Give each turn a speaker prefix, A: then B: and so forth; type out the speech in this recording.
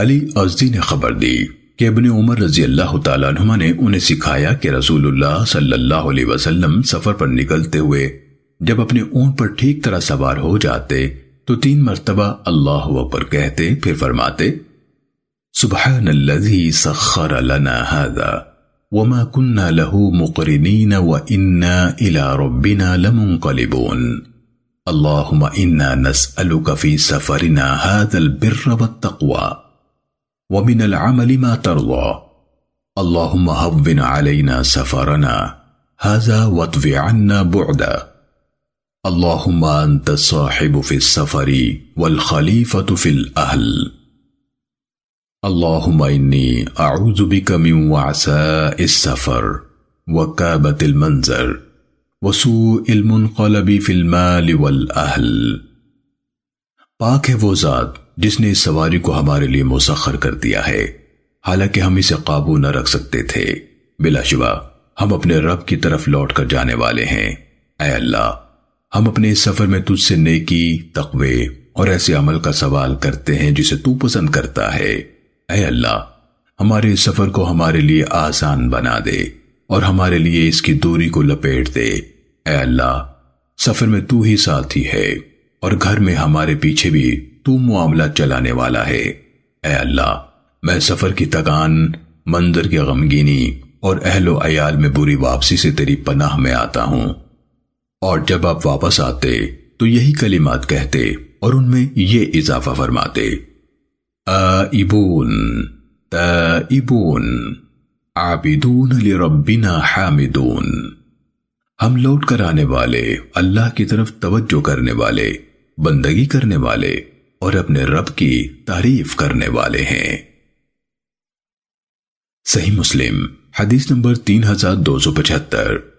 A: علی ازدی نے خبر دی کہ ابن عمر رضی اللہ تعالیٰ عنہ نے انہیں سکھایا کہ رسول اللہ صلی اللہ علیہ وسلم سفر پر نکلتے ہوئے جب اپنے اون پر ٹھیک طرح سوار ہو جاتے تو تین مرتبہ اللہ اکبر کہتے، پھر فرماتے، سبحان الذي سخر لنا هذا وما كنا له مقرنين وإنا إلى ربنا لمنقلبون۔ اللهم إنا نسألك في سفرنا هذا البر والتقوى ومن العمل ما ترضى. اللهم هون علينا سفرنا. هذا واطفي عنا بعدا. اللهم أنت الصاحب في السفر والخليفة في الأهل. اللهم إني أعوذ بك من وعساء السفر وكابة المنزل وسوء المنقلب في المال والأهل. پاک ہے وہ ذات جس نے اس سواری کو ہمارے لیے مسخر کر دیا ہے۔ حالانکہ ہم اسے قابو نہ رکھ سکتے تھے۔ بلا شبہ، ہم اپنے رب کی طرف لوٹ کر جانے والے ہیں۔ اے اللہ، ہم اپنے اس سفر میں تجھ سے نیکی، تقوی اور ایسے عمل کا سوال کرتے ہیں جسے تو پسند کرتا ہے۔ اے اللہ، ہمارے اس سفر کو ہمارے لیے آسان بنا دے اور ہمارے لیے اس کی دوری کو لپیٹ دے۔ اے اللہ، سفر میں تو ہی ساتھی ہے اور گھر میں ہمارے پیچھے بھی تو معاملہ چلانے والا ہے۔ اے اللہ، میں سفر کی تکان منظر کی غمگینی اور اہل و عیال میں بری واپسی سے تیری پناہ میں آتا ہوں۔ اور جب آپ واپس آتے، تو یہی کلمات کہتے اور ان میں یہ اضافہ فرماتے۔ آئبون تائبون، عابدون لربنا حامدون۔ ہم لوٹ کر آنے والے، اللہ کی طرف توجہ کرنے والے، بندگی کرنے والے۔ اور اپنے رب کی تعریف کرنے والے ہیں۔ صحیح مسلم، حدیث نمبر تین ہزار دو سو پچہتر۔